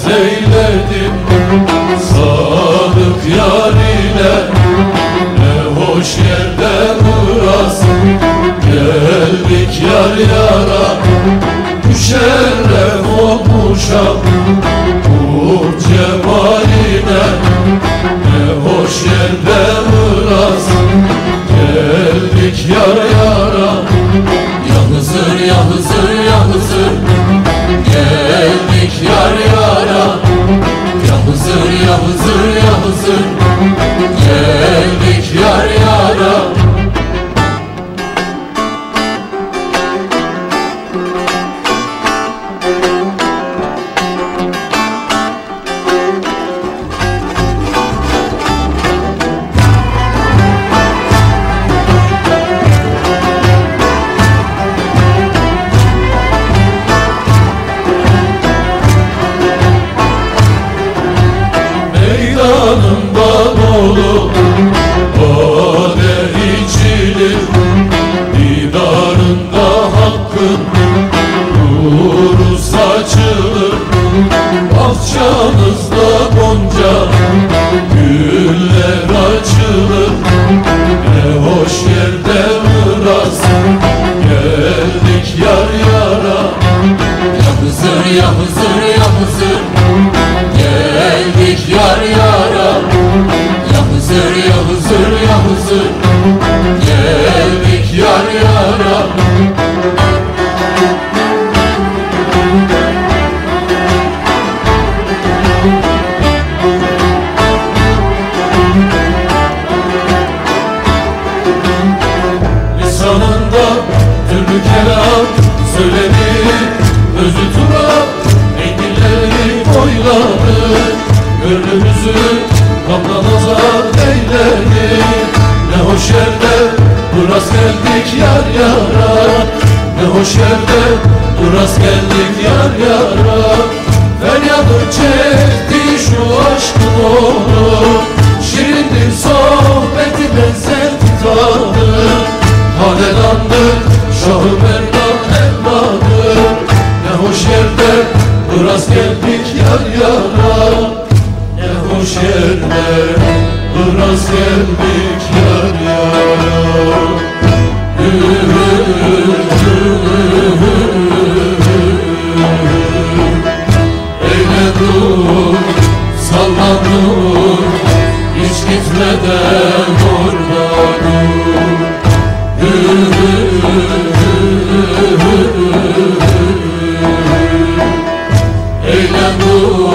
hasret eyledim Sadık yar ile Ne hoş yerde burası Geldik yar yara Müşerref olmuşam. Geldik yar yara. Meydanında Ya Hızır ya Hızır ya Hızır ya Hızır ya Hızır Geldik yar yara. Lisanında türlü kelam söyledi Özü tura enginleri boyladı. Gönlümüzü kapla nazar eyledi Ne hoş yerde duras geldik yar yara. Ne hoş yerde duras geldik yar yara. Feryadı çekti şu aşkın oğlu. Şirindir sohbeti benzetti tadı Hanedandır Şahı Merdan evladı. Ne hoş yerde Iraz geldik yar yara Ne hoş yerde Iraz geldik yar yara Eyle dur, sallan dur Hiç gitmeden orada dur Eyle dur,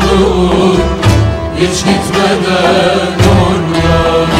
dur Hiç gitmeden orada